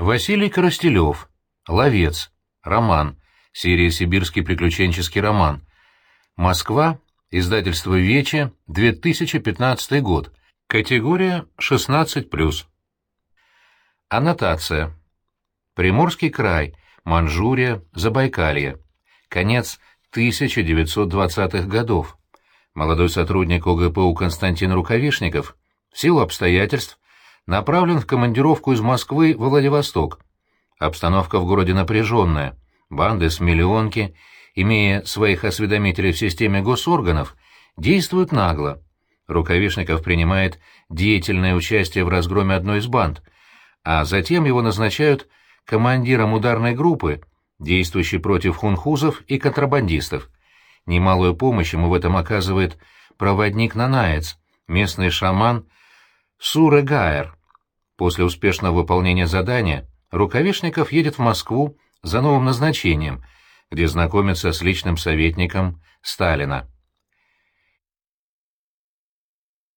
Василий Коростелев. Ловец. Роман. Серия «Сибирский приключенческий роман». Москва. Издательство «Вече», 2015 год. Категория 16+. Аннотация. Приморский край, Манчжурия, Забайкалье. Конец 1920-х годов. Молодой сотрудник ОГПУ Константин Рукавишников в силу обстоятельств направлен в командировку из Москвы в Владивосток. Обстановка в городе напряженная. Банды с миллионки, имея своих осведомителей в системе госорганов, действуют нагло. Рукавишников принимает деятельное участие в разгроме одной из банд, а затем его назначают командиром ударной группы, действующей против хунхузов и контрабандистов. Немалую помощь ему в этом оказывает проводник Нанаец, местный шаман Суре Гайер. После успешного выполнения задания Рукавишников едет в Москву за новым назначением, где знакомится с личным советником Сталина.